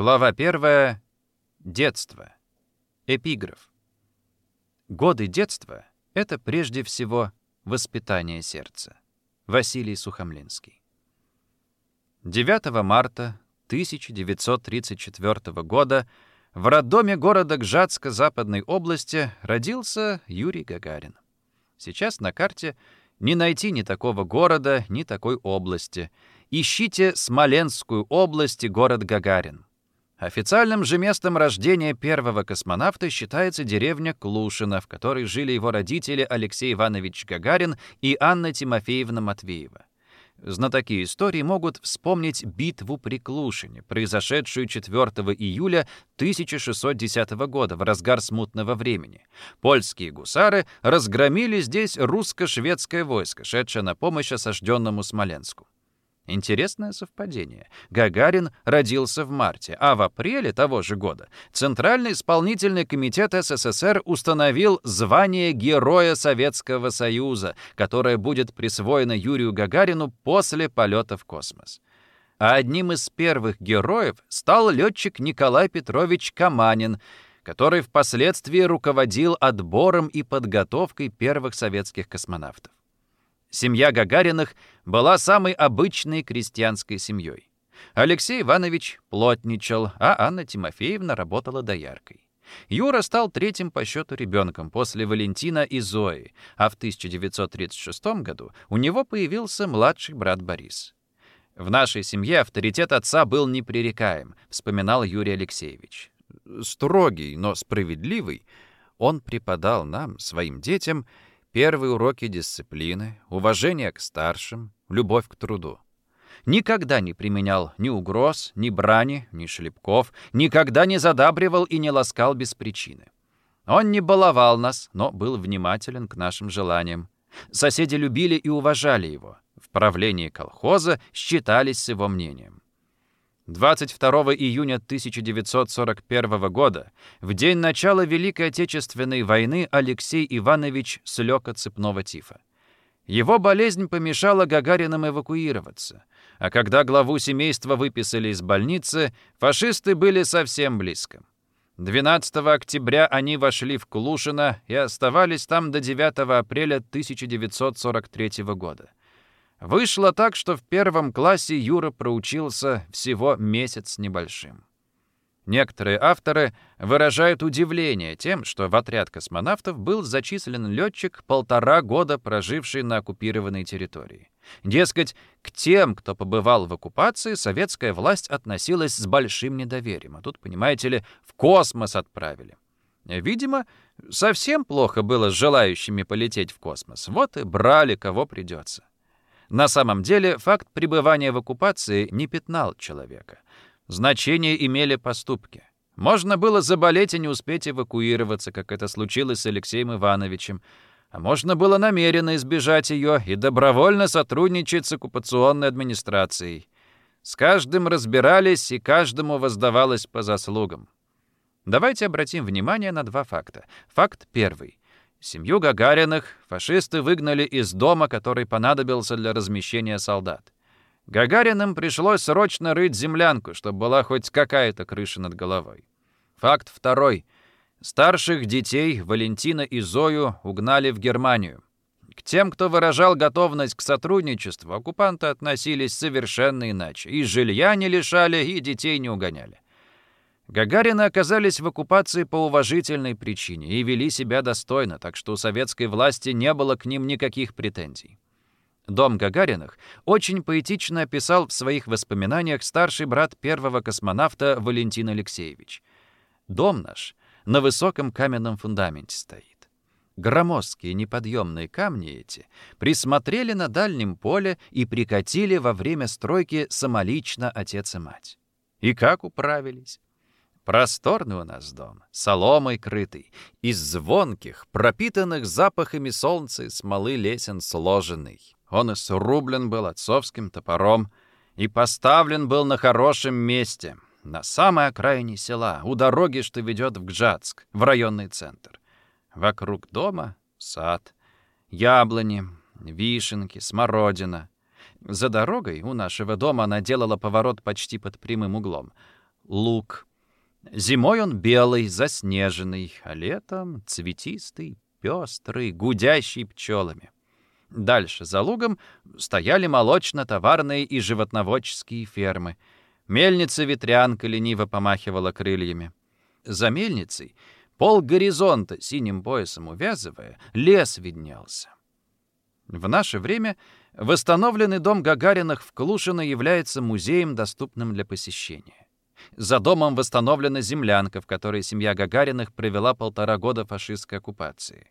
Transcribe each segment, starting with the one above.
Глава первая. Детство. Эпиграф. Годы детства — это прежде всего воспитание сердца. Василий Сухомлинский. 9 марта 1934 года в роддоме города Гжатска Западной области родился Юрий Гагарин. Сейчас на карте не найти ни такого города, ни такой области. Ищите Смоленскую область и город Гагарин. Официальным же местом рождения первого космонавта считается деревня Клушино, в которой жили его родители Алексей Иванович Гагарин и Анна Тимофеевна Матвеева. Знатоки истории могут вспомнить битву при Клушине, произошедшую 4 июля 1610 года в разгар смутного времени. Польские гусары разгромили здесь русско-шведское войско, шедшее на помощь осажденному Смоленску. Интересное совпадение. Гагарин родился в марте, а в апреле того же года Центральный исполнительный комитет СССР установил звание Героя Советского Союза, которое будет присвоено Юрию Гагарину после полета в космос. А одним из первых героев стал летчик Николай Петрович Каманин, который впоследствии руководил отбором и подготовкой первых советских космонавтов. Семья Гагариных была самой обычной крестьянской семьей. Алексей Иванович плотничал, а Анна Тимофеевна работала дояркой. Юра стал третьим по счету ребенком после Валентина и Зои, а в 1936 году у него появился младший брат Борис. «В нашей семье авторитет отца был непререкаем», — вспоминал Юрий Алексеевич. «Строгий, но справедливый, он преподал нам, своим детям, Первые уроки дисциплины, уважение к старшим, любовь к труду. Никогда не применял ни угроз, ни брани, ни шлепков, никогда не задабривал и не ласкал без причины. Он не баловал нас, но был внимателен к нашим желаниям. Соседи любили и уважали его. В правлении колхоза считались с его мнением. 22 июня 1941 года, в день начала Великой Отечественной войны, Алексей Иванович слег от цепного тифа. Его болезнь помешала Гагаринам эвакуироваться, а когда главу семейства выписали из больницы, фашисты были совсем близко. 12 октября они вошли в Клушино и оставались там до 9 апреля 1943 года. Вышло так, что в первом классе Юра проучился всего месяц небольшим. Некоторые авторы выражают удивление тем, что в отряд космонавтов был зачислен летчик, полтора года проживший на оккупированной территории. Дескать, к тем, кто побывал в оккупации, советская власть относилась с большим недоверием. А тут, понимаете ли, в космос отправили. Видимо, совсем плохо было с желающими полететь в космос. Вот и брали, кого придется. На самом деле факт пребывания в оккупации не пятнал человека. Значение имели поступки. Можно было заболеть и не успеть эвакуироваться, как это случилось с Алексеем Ивановичем, а можно было намеренно избежать ее и добровольно сотрудничать с оккупационной администрацией. С каждым разбирались, и каждому воздавалось по заслугам. Давайте обратим внимание на два факта. Факт первый. Семью Гагариных фашисты выгнали из дома, который понадобился для размещения солдат. Гагариным пришлось срочно рыть землянку, чтобы была хоть какая-то крыша над головой. Факт второй. Старших детей, Валентина и Зою, угнали в Германию. К тем, кто выражал готовность к сотрудничеству, оккупанты относились совершенно иначе. И жилья не лишали, и детей не угоняли. Гагарины оказались в оккупации по уважительной причине и вели себя достойно, так что у советской власти не было к ним никаких претензий. Дом Гагариных очень поэтично описал в своих воспоминаниях старший брат первого космонавта Валентин Алексеевич. «Дом наш на высоком каменном фундаменте стоит. Громоздкие неподъемные камни эти присмотрели на дальнем поле и прикатили во время стройки самолично отец и мать. И как управились? Просторный у нас дом, соломой крытый, из звонких, пропитанных запахами солнца и смолы лесен сложенный. Он и срублен был отцовским топором, и поставлен был на хорошем месте, на самой окраине села, у дороги, что ведет в Гжатск, в районный центр. Вокруг дома сад, яблони, вишенки, смородина. За дорогой у нашего дома она делала поворот почти под прямым углом — лук. Зимой он белый, заснеженный, а летом цветистый, пестрый, гудящий пчелами. Дальше, за лугом, стояли молочно-товарные и животноводческие фермы. Мельница-ветрянка лениво помахивала крыльями. За мельницей, пол горизонта синим поясом увязывая, лес виднелся. В наше время восстановленный дом Гагариных в Клушино является музеем, доступным для посещения. За домом восстановлена землянка, в которой семья Гагариных провела полтора года фашистской оккупации.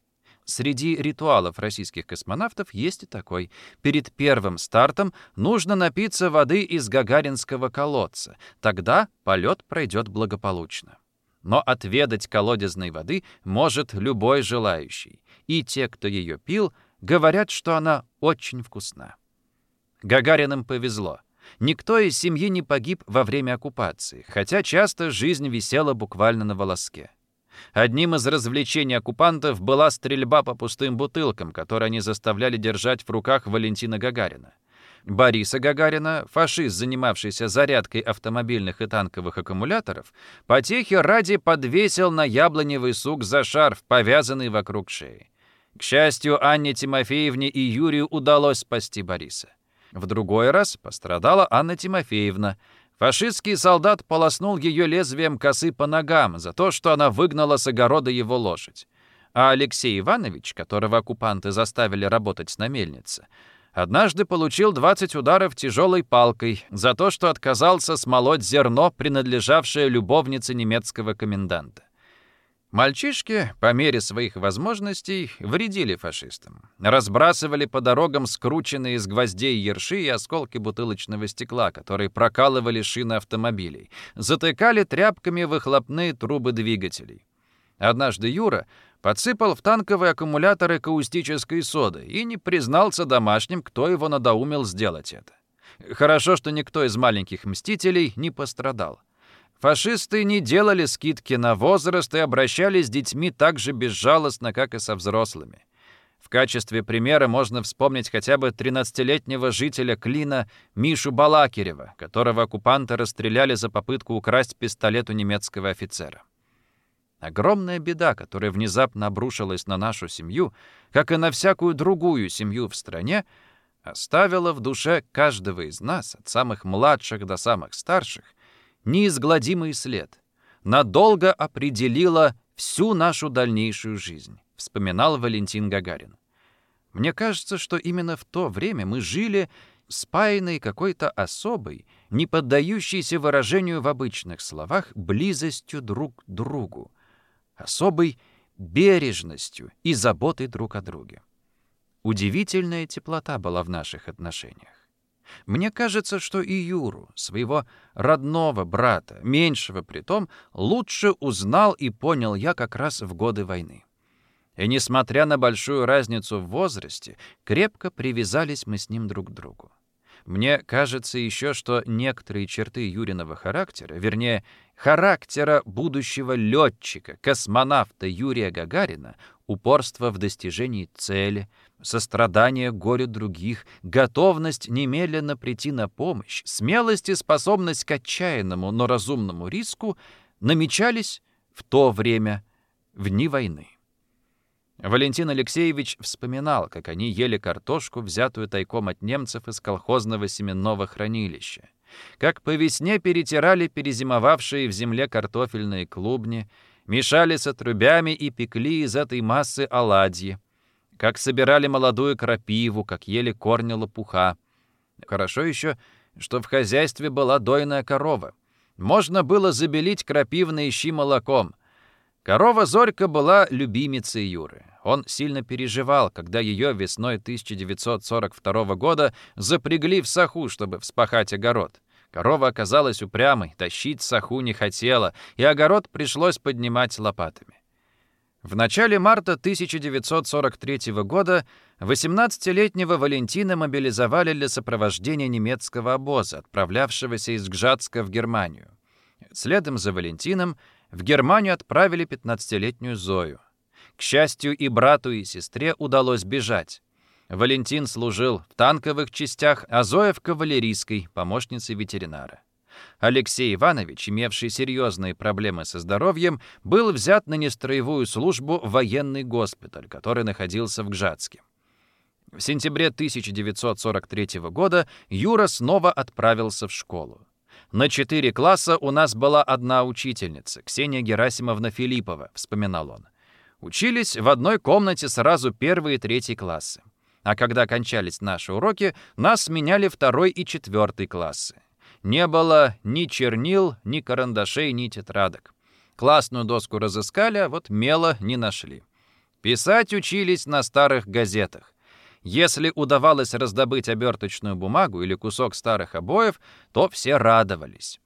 Среди ритуалов российских космонавтов есть и такой. Перед первым стартом нужно напиться воды из гагаринского колодца. Тогда полет пройдет благополучно. Но отведать колодезной воды может любой желающий. И те, кто ее пил, говорят, что она очень вкусна. Гагариным повезло. Никто из семьи не погиб во время оккупации, хотя часто жизнь висела буквально на волоске. Одним из развлечений оккупантов была стрельба по пустым бутылкам, которые они заставляли держать в руках Валентина Гагарина. Бориса Гагарина, фашист, занимавшийся зарядкой автомобильных и танковых аккумуляторов, потехи ради подвесил на яблоневый сук за шарф, повязанный вокруг шеи. К счастью, Анне Тимофеевне и Юрию удалось спасти Бориса. В другой раз пострадала Анна Тимофеевна. Фашистский солдат полоснул ее лезвием косы по ногам за то, что она выгнала с огорода его лошадь. А Алексей Иванович, которого оккупанты заставили работать на мельнице, однажды получил 20 ударов тяжелой палкой за то, что отказался смолоть зерно, принадлежавшее любовнице немецкого коменданта. Мальчишки, по мере своих возможностей, вредили фашистам. Разбрасывали по дорогам скрученные из гвоздей ерши и осколки бутылочного стекла, которые прокалывали шины автомобилей. Затыкали тряпками выхлопные трубы двигателей. Однажды Юра подсыпал в танковые аккумуляторы каустической соды и не признался домашним, кто его надоумил сделать это. Хорошо, что никто из маленьких мстителей не пострадал. Фашисты не делали скидки на возраст и обращались с детьми так же безжалостно, как и со взрослыми. В качестве примера можно вспомнить хотя бы 13-летнего жителя Клина Мишу Балакирева, которого оккупанты расстреляли за попытку украсть пистолет у немецкого офицера. Огромная беда, которая внезапно обрушилась на нашу семью, как и на всякую другую семью в стране, оставила в душе каждого из нас, от самых младших до самых старших, неизгладимый след. Надолго определила всю нашу дальнейшую жизнь, вспоминал Валентин Гагарин. Мне кажется, что именно в то время мы жили спаянной какой-то особой, не поддающейся выражению в обычных словах, близостью друг к другу, особой бережностью и заботой друг о друге. Удивительная теплота была в наших отношениях. Мне кажется, что и Юру, своего родного брата, меньшего притом, лучше узнал и понял я как раз в годы войны. И несмотря на большую разницу в возрасте, крепко привязались мы с ним друг к другу. Мне кажется еще, что некоторые черты Юриного характера, вернее, характера будущего летчика, космонавта Юрия Гагарина, упорство в достижении цели, сострадание горю других, готовность немедленно прийти на помощь, смелость и способность к отчаянному, но разумному риску намечались в то время, в дни войны. Валентин Алексеевич вспоминал, как они ели картошку, взятую тайком от немцев из колхозного семенного хранилища, как по весне перетирали перезимовавшие в земле картофельные клубни, мешали с отрубями и пекли из этой массы оладьи, как собирали молодую крапиву, как ели корни лопуха. Хорошо еще, что в хозяйстве была дойная корова. Можно было забелить крапивные щи молоком — Корова Зорька была любимицей Юры. Он сильно переживал, когда ее весной 1942 года запрягли в саху, чтобы вспахать огород. Корова оказалась упрямой, тащить саху не хотела, и огород пришлось поднимать лопатами. В начале марта 1943 года 18-летнего Валентина мобилизовали для сопровождения немецкого обоза, отправлявшегося из Гжатска в Германию. Следом за Валентином в Германию отправили 15-летнюю Зою. К счастью, и брату, и сестре удалось бежать. Валентин служил в танковых частях, а Зоя в кавалерийской, помощницей ветеринара. Алексей Иванович, имевший серьезные проблемы со здоровьем, был взят на нестроевую службу в военный госпиталь, который находился в Гжатске. В сентябре 1943 года Юра снова отправился в школу. На четыре класса у нас была одна учительница, Ксения Герасимовна Филиппова, вспоминал он. Учились в одной комнате сразу первый и третий классы. А когда кончались наши уроки, нас сменяли второй и четвертый классы. Не было ни чернил, ни карандашей, ни тетрадок. Классную доску разыскали, а вот мела не нашли. Писать учились на старых газетах. Если удавалось раздобыть оберточную бумагу или кусок старых обоев, то все радовались.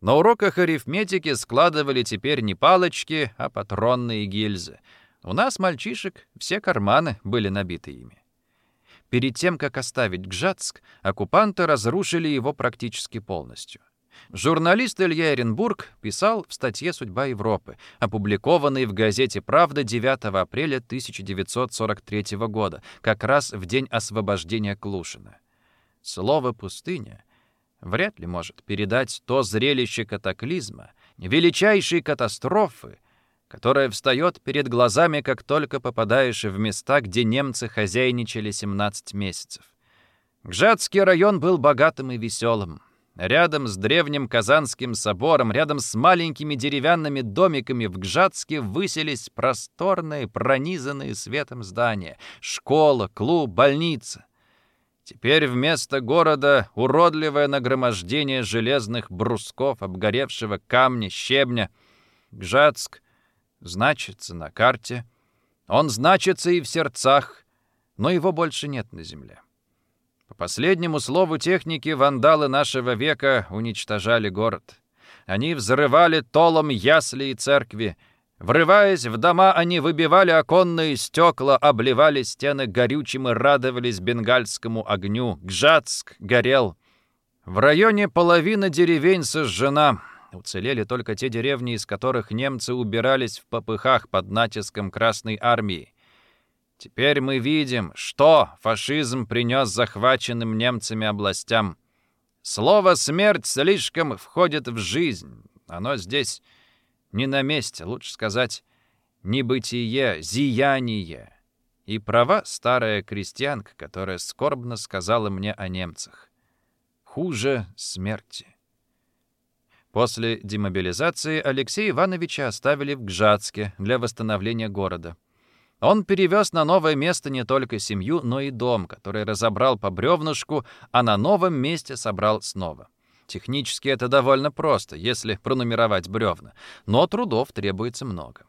На уроках арифметики складывали теперь не палочки, а патронные гильзы. У нас, мальчишек, все карманы были набиты ими. Перед тем, как оставить Гжатск, оккупанты разрушили его практически полностью. Журналист Илья Эренбург писал в статье «Судьба Европы», опубликованной в газете «Правда» 9 апреля 1943 года, как раз в день освобождения Клушина. Слово «пустыня» вряд ли может передать то зрелище катаклизма, величайшей катастрофы, которая встает перед глазами, как только попадаешь в места, где немцы хозяйничали 17 месяцев. Гжатский район был богатым и веселым. Рядом с древним Казанским собором, рядом с маленькими деревянными домиками в Гжатске высились просторные, пронизанные светом здания. Школа, клуб, больница. Теперь вместо города уродливое нагромождение железных брусков, обгоревшего камня, щебня. Гжатск значится на карте. Он значится и в сердцах, но его больше нет на земле. По последнему слову техники, вандалы нашего века уничтожали город. Они взрывали толом ясли и церкви. Врываясь в дома, они выбивали оконные стекла, обливали стены горючим и радовались бенгальскому огню. Гжатск горел. В районе половина деревень сожжена. Уцелели только те деревни, из которых немцы убирались в попыхах под натиском Красной Армии. Теперь мы видим, что фашизм принес захваченным немцами областям. Слово «смерть» слишком входит в жизнь. Оно здесь не на месте, лучше сказать, небытие, зияние. И права старая крестьянка, которая скорбно сказала мне о немцах. Хуже смерти. После демобилизации Алексея Ивановича оставили в Гжатске для восстановления города. Он перевез на новое место не только семью, но и дом, который разобрал по бревнышку, а на новом месте собрал снова. Технически это довольно просто, если пронумеровать бревна, но трудов требуется много.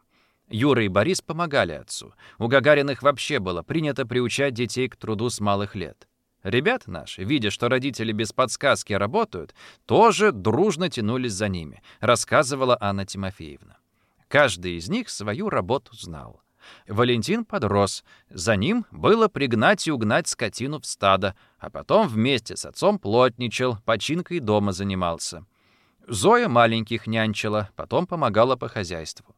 Юра и Борис помогали отцу. У Гагариных вообще было принято приучать детей к труду с малых лет. Ребята наши, видя, что родители без подсказки работают, тоже дружно тянулись за ними, рассказывала Анна Тимофеевна. Каждый из них свою работу знал. Валентин подрос. За ним было пригнать и угнать скотину в стадо, а потом вместе с отцом плотничал, починкой дома занимался. Зоя маленьких нянчила, потом помогала по хозяйству.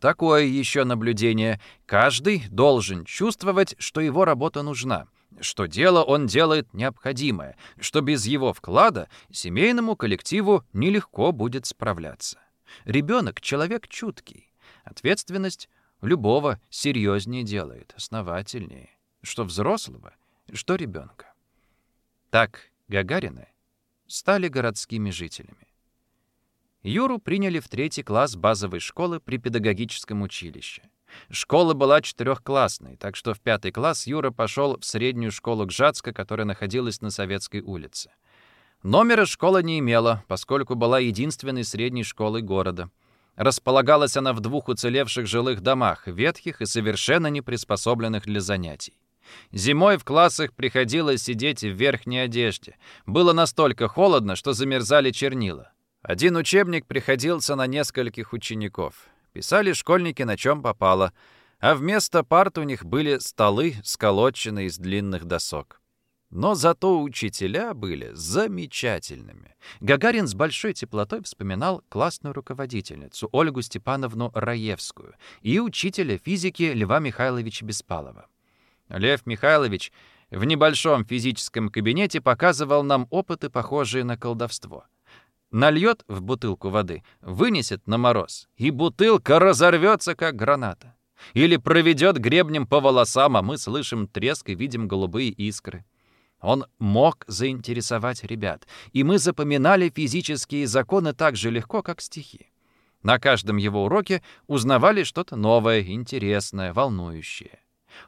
Такое еще наблюдение. Каждый должен чувствовать, что его работа нужна — что дело он делает необходимое, что без его вклада семейному коллективу нелегко будет справляться. Ребенок — человек чуткий. Ответственность любого серьезнее делает, основательнее. Что взрослого, что ребенка. Так Гагарины стали городскими жителями. Юру приняли в третий класс базовой школы при педагогическом училище. Школа была четырехклассной, так что в пятый класс Юра пошел в среднюю школу Гжатска, которая находилась на Советской улице. Номера школа не имела, поскольку была единственной средней школой города. Располагалась она в двух уцелевших жилых домах, ветхих и совершенно не приспособленных для занятий. Зимой в классах приходилось сидеть в верхней одежде. Было настолько холодно, что замерзали чернила. Один учебник приходился на нескольких учеников. Писали школьники на чем попало, а вместо парт у них были столы, сколоченные из длинных досок. Но зато учителя были замечательными. Гагарин с большой теплотой вспоминал классную руководительницу Ольгу Степановну Раевскую и учителя физики Льва Михайловича Беспалова. Лев Михайлович в небольшом физическом кабинете показывал нам опыты, похожие на колдовство — Нальет в бутылку воды, вынесет на мороз, и бутылка разорвется, как граната. Или проведет гребнем по волосам, а мы слышим треск и видим голубые искры. Он мог заинтересовать ребят, и мы запоминали физические законы так же легко, как стихи. На каждом его уроке узнавали что-то новое, интересное, волнующее.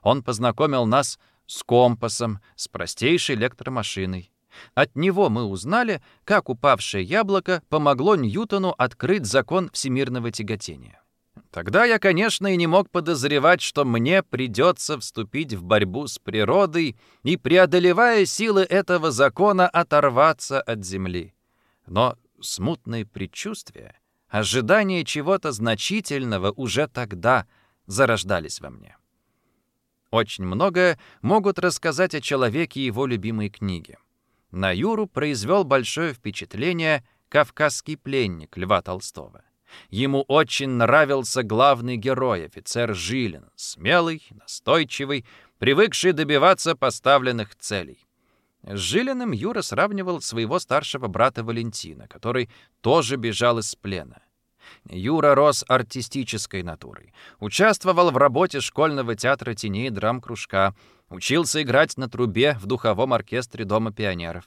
Он познакомил нас с компасом, с простейшей электромашиной. От него мы узнали, как упавшее яблоко помогло Ньютону открыть закон всемирного тяготения. Тогда я, конечно, и не мог подозревать, что мне придется вступить в борьбу с природой и, преодолевая силы этого закона, оторваться от земли. Но смутные предчувствия, ожидание чего-то значительного уже тогда зарождались во мне. Очень многое могут рассказать о человеке его любимой книги. На Юру произвел большое впечатление «Кавказский пленник» Льва Толстого. Ему очень нравился главный герой, офицер Жилин, смелый, настойчивый, привыкший добиваться поставленных целей. С Жилиным Юра сравнивал своего старшего брата Валентина, который тоже бежал из плена. Юра рос артистической натурой, участвовал в работе школьного театра теней драм-кружка, учился играть на трубе в духовом оркестре Дома пионеров.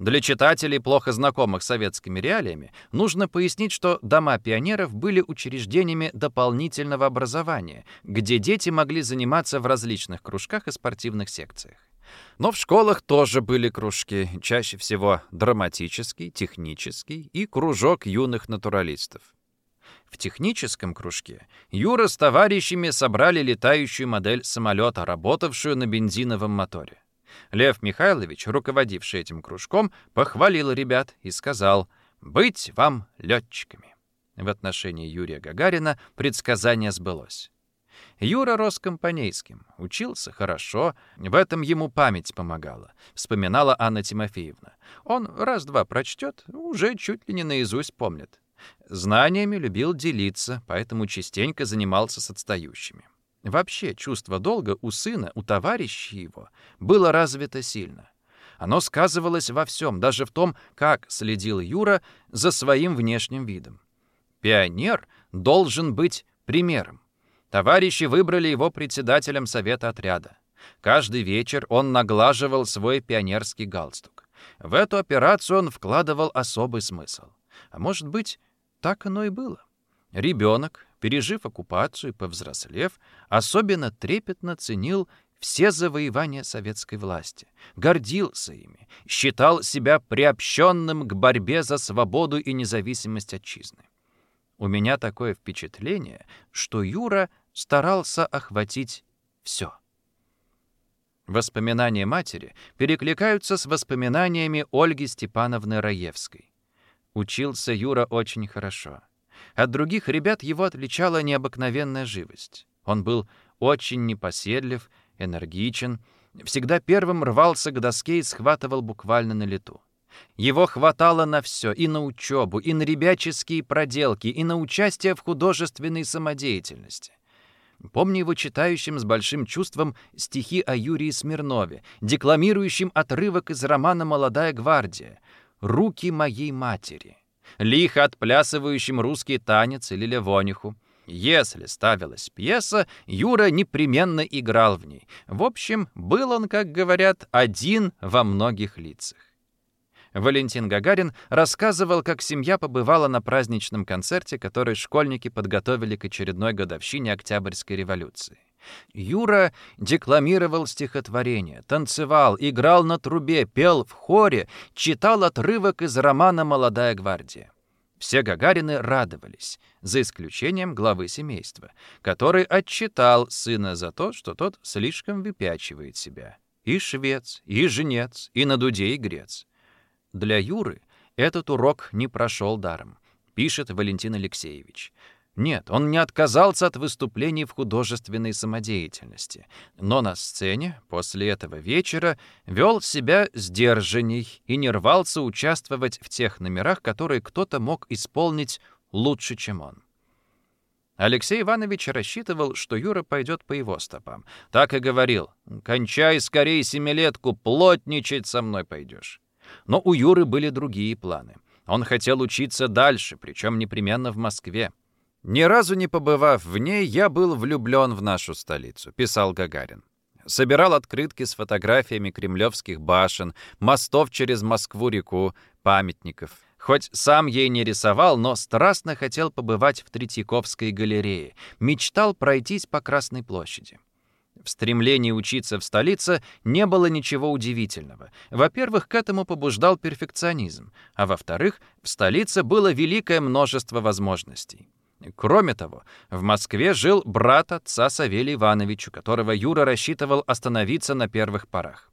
Для читателей, плохо знакомых советскими реалиями, нужно пояснить, что дома пионеров были учреждениями дополнительного образования, где дети могли заниматься в различных кружках и спортивных секциях. Но в школах тоже были кружки, чаще всего драматический, технический и кружок юных натуралистов. В техническом кружке Юра с товарищами собрали летающую модель самолета, работавшую на бензиновом моторе. Лев Михайлович, руководивший этим кружком, похвалил ребят и сказал «Быть вам летчиками». В отношении Юрия Гагарина предсказание сбылось. Юра рос компанейским, учился хорошо, в этом ему память помогала, вспоминала Анна Тимофеевна. Он раз-два прочтет, уже чуть ли не наизусть помнит. Знаниями любил делиться, поэтому частенько занимался с отстающими. Вообще, чувство долга у сына, у товарища его, было развито сильно. Оно сказывалось во всем, даже в том, как следил Юра за своим внешним видом. Пионер должен быть примером. Товарищи выбрали его председателем совета отряда. Каждый вечер он наглаживал свой пионерский галстук. В эту операцию он вкладывал особый смысл. А может быть, так оно и было. Ребенок, пережив оккупацию и повзрослев, особенно трепетно ценил все завоевания советской власти, гордился ими, считал себя приобщенным к борьбе за свободу и независимость отчизны. У меня такое впечатление, что Юра старался охватить все. Воспоминания матери перекликаются с воспоминаниями Ольги Степановны Раевской. Учился Юра очень хорошо. От других ребят его отличала необыкновенная живость. Он был очень непоседлив, энергичен, всегда первым рвался к доске и схватывал буквально на лету. Его хватало на все, и на учебу, и на ребяческие проделки, и на участие в художественной самодеятельности. Помню его читающим с большим чувством стихи о Юрии Смирнове, декламирующим отрывок из романа «Молодая гвардия» «Руки моей матери» лихо отплясывающим русский танец или левониху. Если ставилась пьеса, Юра непременно играл в ней. В общем, был он, как говорят, один во многих лицах. Валентин Гагарин рассказывал, как семья побывала на праздничном концерте, который школьники подготовили к очередной годовщине Октябрьской революции. Юра декламировал стихотворение, танцевал, играл на трубе, пел в хоре, читал отрывок из романа «Молодая гвардия». Все Гагарины радовались, за исключением главы семейства, который отчитал сына за то, что тот слишком выпячивает себя. И швец, и женец, и на дуде и грец. Для Юры этот урок не прошел даром, пишет Валентин Алексеевич. Нет, он не отказался от выступлений в художественной самодеятельности, но на сцене после этого вечера вел себя сдержанней и не рвался участвовать в тех номерах, которые кто-то мог исполнить лучше, чем он. Алексей Иванович рассчитывал, что Юра пойдет по его стопам. Так и говорил, «Кончай скорее семилетку, плотничать со мной пойдешь». Но у Юры были другие планы — Он хотел учиться дальше, причем непременно в Москве. «Ни разу не побывав в ней, я был влюблен в нашу столицу», — писал Гагарин. Собирал открытки с фотографиями кремлевских башен, мостов через Москву-реку, памятников. Хоть сам ей не рисовал, но страстно хотел побывать в Третьяковской галерее, мечтал пройтись по Красной площади. В стремлении учиться в столице не было ничего удивительного. Во-первых, к этому побуждал перфекционизм, а во-вторых, в столице было великое множество возможностей. Кроме того, в Москве жил брат отца Савелий Иванович, у которого Юра рассчитывал остановиться на первых порах.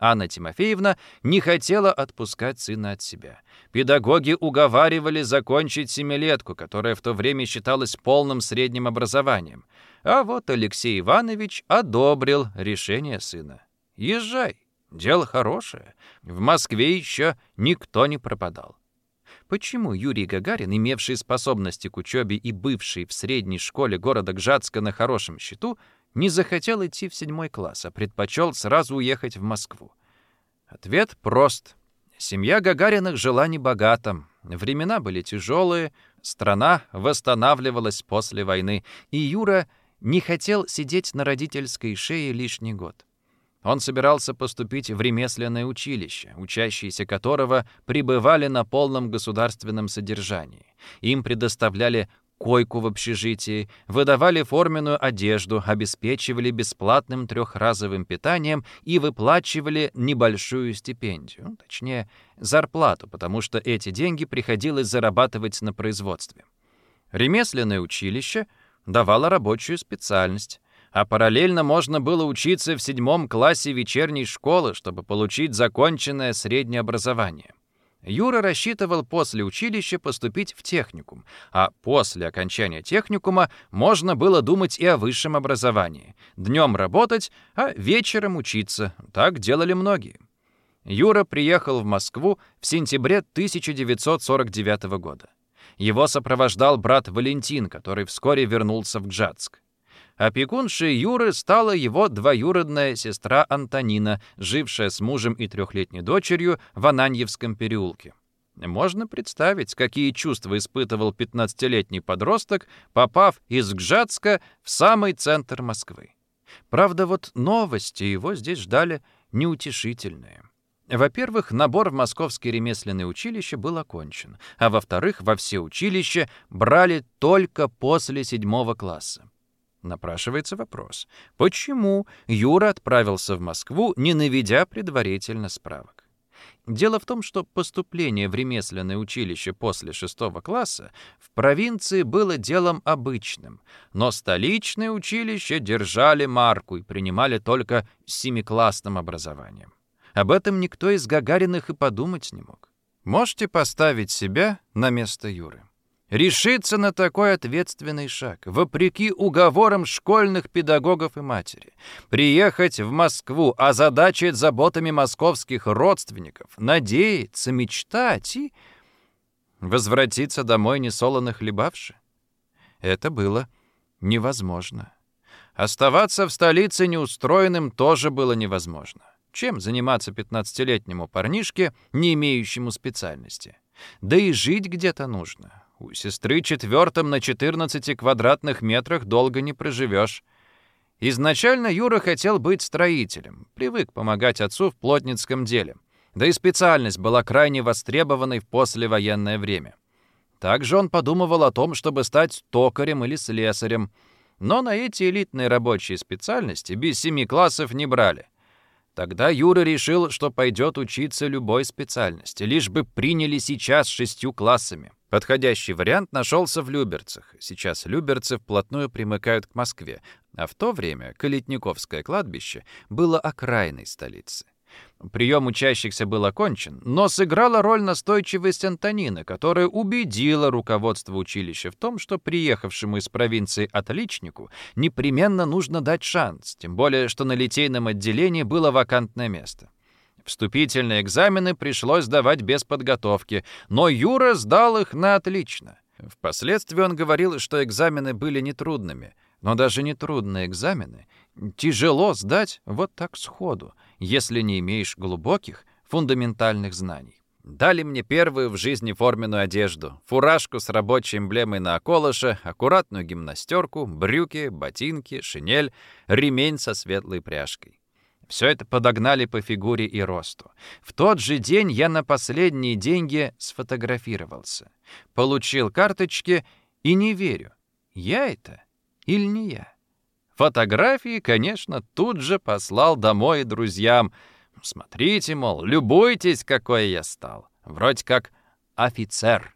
Анна Тимофеевна не хотела отпускать сына от себя. Педагоги уговаривали закончить семилетку, которая в то время считалась полным средним образованием. А вот Алексей Иванович одобрил решение сына. «Езжай, дело хорошее. В Москве еще никто не пропадал». Почему Юрий Гагарин, имевший способности к учебе и бывший в средней школе города Гжатска на хорошем счету, не захотел идти в седьмой класс, а предпочел сразу уехать в Москву? Ответ прост. Семья Гагариных жила небогато. Времена были тяжелые, страна восстанавливалась после войны, и Юра не хотел сидеть на родительской шее лишний год. Он собирался поступить в ремесленное училище, учащиеся которого пребывали на полном государственном содержании. Им предоставляли койку в общежитии, выдавали форменную одежду, обеспечивали бесплатным трехразовым питанием и выплачивали небольшую стипендию, точнее, зарплату, потому что эти деньги приходилось зарабатывать на производстве. Ремесленное училище давало рабочую специальность, а параллельно можно было учиться в седьмом классе вечерней школы, чтобы получить законченное среднее образование. Юра рассчитывал после училища поступить в техникум, а после окончания техникума можно было думать и о высшем образовании. Днем работать, а вечером учиться. Так делали многие. Юра приехал в Москву в сентябре 1949 года. Его сопровождал брат Валентин, который вскоре вернулся в Гжатск. Опекуншей Юры стала его двоюродная сестра Антонина, жившая с мужем и трехлетней дочерью в Ананьевском переулке. Можно представить, какие чувства испытывал 15-летний подросток, попав из Гжатска в самый центр Москвы. Правда, вот новости его здесь ждали неутешительные. Во-первых, набор в Московское ремесленное училище был окончен, а во-вторых, во все училища брали только после седьмого класса. Напрашивается вопрос, почему Юра отправился в Москву, не наведя предварительно справок? Дело в том, что поступление в ремесленное училище после шестого класса в провинции было делом обычным, но столичные училища держали марку и принимали только с семиклассным образованием. Об этом никто из Гагариных и подумать не мог. Можете поставить себя на место Юры? Решиться на такой ответственный шаг, вопреки уговорам школьных педагогов и матери, приехать в Москву, озадачить заботами московских родственников, надеяться, мечтать и возвратиться домой несолоно хлебавши. Это было невозможно. Оставаться в столице неустроенным тоже было невозможно. Чем заниматься 15-летнему парнишке, не имеющему специальности? Да и жить где-то нужно. У сестры четвертым на 14 квадратных метрах долго не проживешь. Изначально Юра хотел быть строителем, привык помогать отцу в плотницком деле. Да и специальность была крайне востребованной в послевоенное время. Также он подумывал о том, чтобы стать токарем или слесарем. Но на эти элитные рабочие специальности без семи классов не брали. Тогда Юра решил, что пойдет учиться любой специальности, лишь бы приняли сейчас шестью классами. Подходящий вариант нашелся в Люберцах. Сейчас Люберцы вплотную примыкают к Москве, а в то время Калитниковское кладбище было окраиной столицы. Прием учащихся был окончен, но сыграла роль настойчивость Антонины, которая убедила руководство училища в том, что приехавшему из провинции отличнику непременно нужно дать шанс, тем более, что на литейном отделении было вакантное место. Вступительные экзамены пришлось сдавать без подготовки, но Юра сдал их на отлично. Впоследствии он говорил, что экзамены были нетрудными, но даже нетрудные экзамены тяжело сдать вот так сходу, если не имеешь глубоких, фундаментальных знаний. Дали мне первую в жизни форменную одежду. Фуражку с рабочей эмблемой на околыше, аккуратную гимнастерку, брюки, ботинки, шинель, ремень со светлой пряжкой. Все это подогнали по фигуре и росту. В тот же день я на последние деньги сфотографировался. Получил карточки и не верю, я это или не я. Фотографии, конечно, тут же послал домой друзьям — Смотрите, мол, любуйтесь, какой я стал. Вроде как офицер.